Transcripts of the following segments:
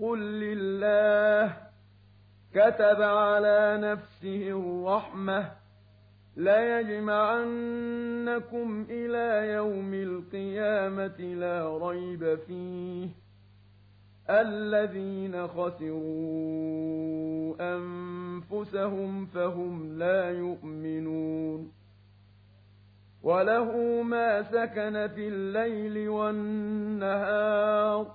قل لله كتب على نفسه الرحمة ليجمعنكم إلى يوم القيامة لا ريب فيه الذين خسروا أنفسهم فهم لا يؤمنون وله ما سكن في الليل والنهار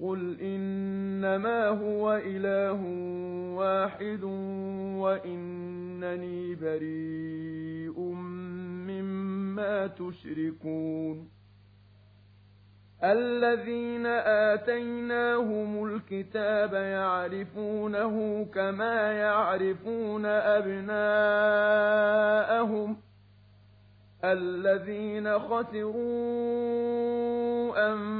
قل إنما هو إله واحد وإنني بريء مما تشركون الذين آتيناهم الكتاب يعرفونه كما يعرفون أبناءهم الذين خسروا أنفسهم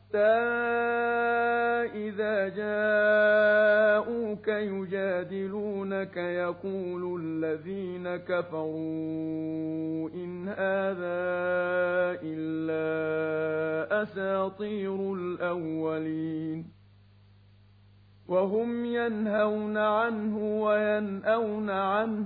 إذا جاءوك يجادلونك يقول الذين كفروا إن هذا إلا أساطير الأولين وهم ينهون عنه وينأون عنه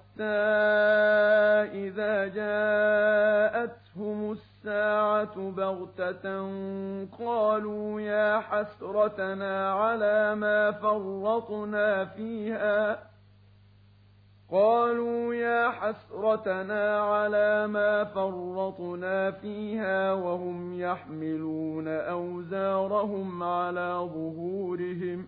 إذا جاءتهم الساعة بغتة قالوا يا حسرتنا على ما فرطنا فيها قالوا يا حسرتنا على ما فرطنا فيها وهم يحملون أوزارهم على ظهورهم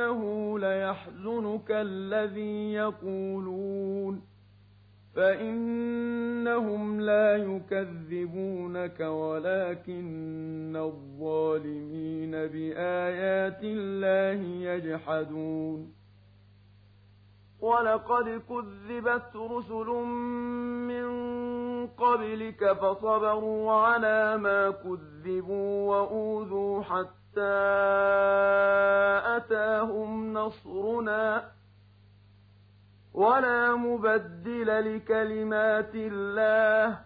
إنه ليحزنك الذي يقولون فإنهم لا يكذبونك ولكن الظالمين بآيات الله يجحدون ولقد كذبت رسل من قبلك فصبروا على ما كذبوا وأوذوا حتى أتاهم نصرنا ولا مبدل لكلمات الله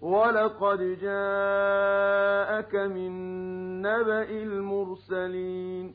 ولقد جاءك من نبأ المرسلين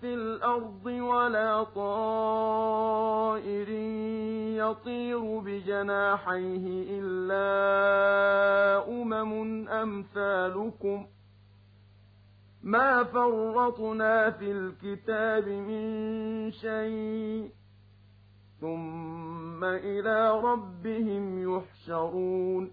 في الأرض ولا طائر يطير بجناحيه إلا أمم أمثالكم ما فرطنا في الكتاب من شيء ثم إلى ربهم يحشرون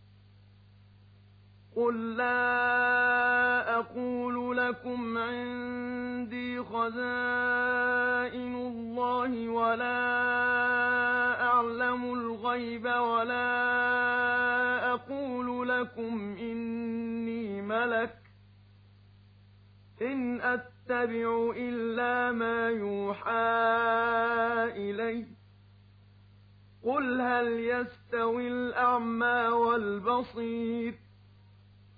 قل لا أقول لكم عندي خزائن الله ولا أعلم الغيب ولا أقول لكم إني ملك إن أتبع إلا ما يوحى إلي قل هل يستوي الأعمى والبصير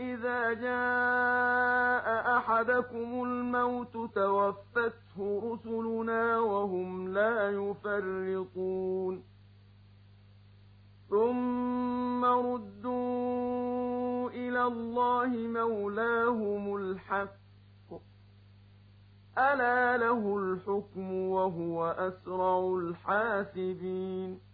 إِذَا جَاءَ أَحَدَكُمُ الْمَوْتُ تَوَفَّتْهُ رُسُلُنَا وَهُمْ لَا يُفَرِّطُونَ. ثُمَّ رُدُّوا إِلَى اللَّهِ مَوْلَاهُمُ الْحَقِّ. أَلَا لَهُ الْحُكْمُ وَهُوَ أَسْرَعُ الْحَاسِبِينَ.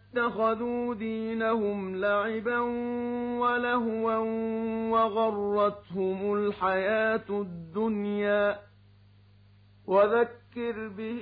اتَّخَذُوا دِينَهُمْ لَعِبًا وَلَهْوًا وَغَرَّتْهُمُ الْحَيَاةُ الدُّنْيَا ۚ. وَذَكِّرْ بِهِ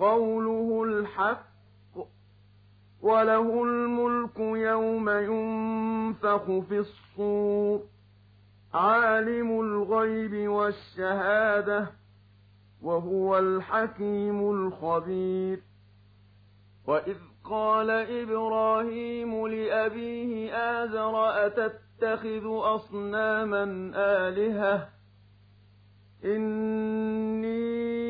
قوله الحق وله الملك يوم ينفخ في الصور عالم الغيب والشهادة وهو الحكيم الخبير. وإذ قال إبراهيم لأبيه آزر أتتخذ أصناما آلهة؟ إني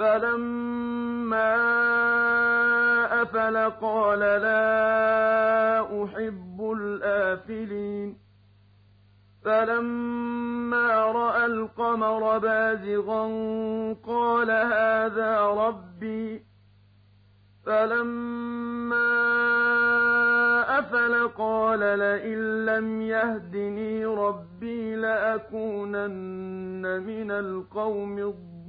فلما أفل قال لا أحب الآفلين. فلما رأى القمر بازغا قال هذا ربي. فلما أفل قال لئن لم يهدني ربي لأكونن من القوم الضالين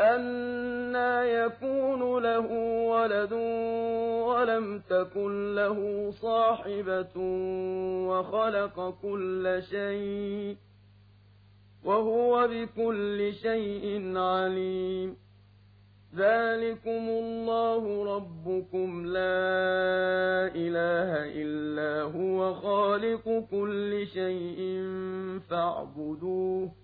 أَنَّىٰ يَكُونُ لَهُ وَلَدٌ وَلَمْ تَكُن لَّهُ صَاحِبَةٌ وَخَلَقَ كُلَّ شَيْءٍ ۖ وَهُوَ بِكُلِّ شَيْءٍ عَلِيمٌ ذَٰلِكُمُ اللَّهُ رَبُّكُمْ لَا إِلَٰهَ إِلَّا هُوَ خَالِقُ كُلِّ شَيْءٍ فَاعْبُدُوهُ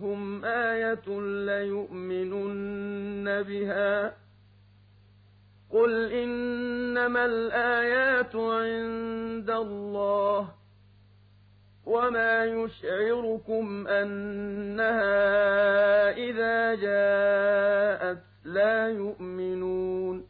جاءتهم آية ليؤمنن بها قل إنما الآيات عند الله وما يشعركم أنها إذا جاءت لا يؤمنون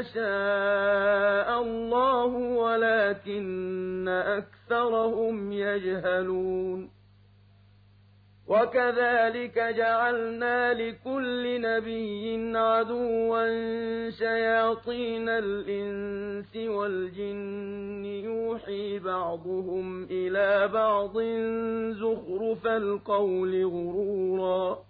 يشاء الله ولكن أكثرهم يجهلون وكذلك جعلنا لكل نبي عدوا شياطين الإنس والجن يوحي بعضهم إلى بعض زخرف القول غرورا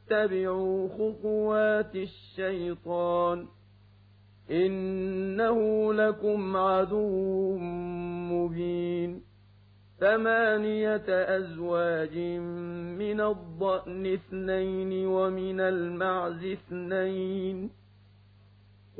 تَتَّبِعُوا خُطُوَاتِ الشَّيْطَانِ ۚ إِنَّهُ لَكُمْ عَدُوٌّ مُّبِينٌ ثَمَانِيَةَ أَزْوَاجٍ مِّنَ الضَّأْنِ اثْنَيْنِ وَمِنَ الْمَعْزِ اثْنَيْنِ ۗ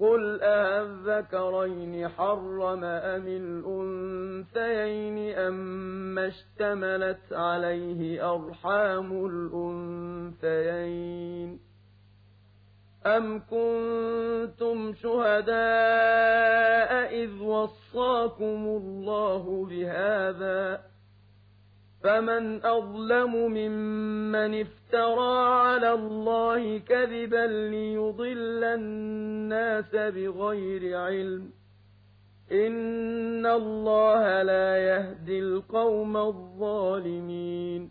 قُلْ أَلذَّكَرَيْنِ حَرَّمَ أَمِ الْأُنثَيَيْنِ أَمَّا اشْتَمَلَتْ عَلَيْهِ أَرْحَامُ الْأُنثَيَيْنِ أَمْ كُنتُمْ شُهَدَاءَ إِذْ وَصَّاكُمُ اللَّهُ بِهَٰذَا فَمَنْ أَظْلَمُ مِمَّنِ افْتَرَىٰ عَلَى اللَّهِ كَذِبًا لِّيُضِلَّ النَّاسَ بِغَيْرِ عِلْمٍ ۗ إِنَّ اللَّهَ لَا يَهْدِي الْقَوْمَ الظَّالِمِينَ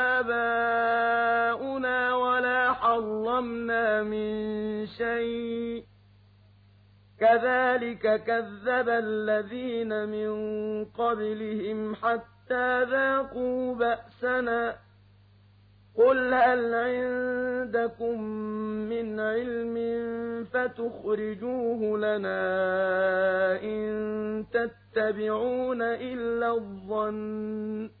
مِن شَيْءٍ ۚ كَذَٰلِكَ كَذَّبَ الَّذِينَ مِن قَبْلِهِمْ حَتَّىٰ ذَاقُوا بَأْسَنَا ۗ. قُلْ هَلْ عِندَكُم مِّنْ عِلْمٍ فَتُخْرِجُوهُ لَنَا ۖ إِن تَتَّبِعُونَ إِلَّا الظَّنَّ.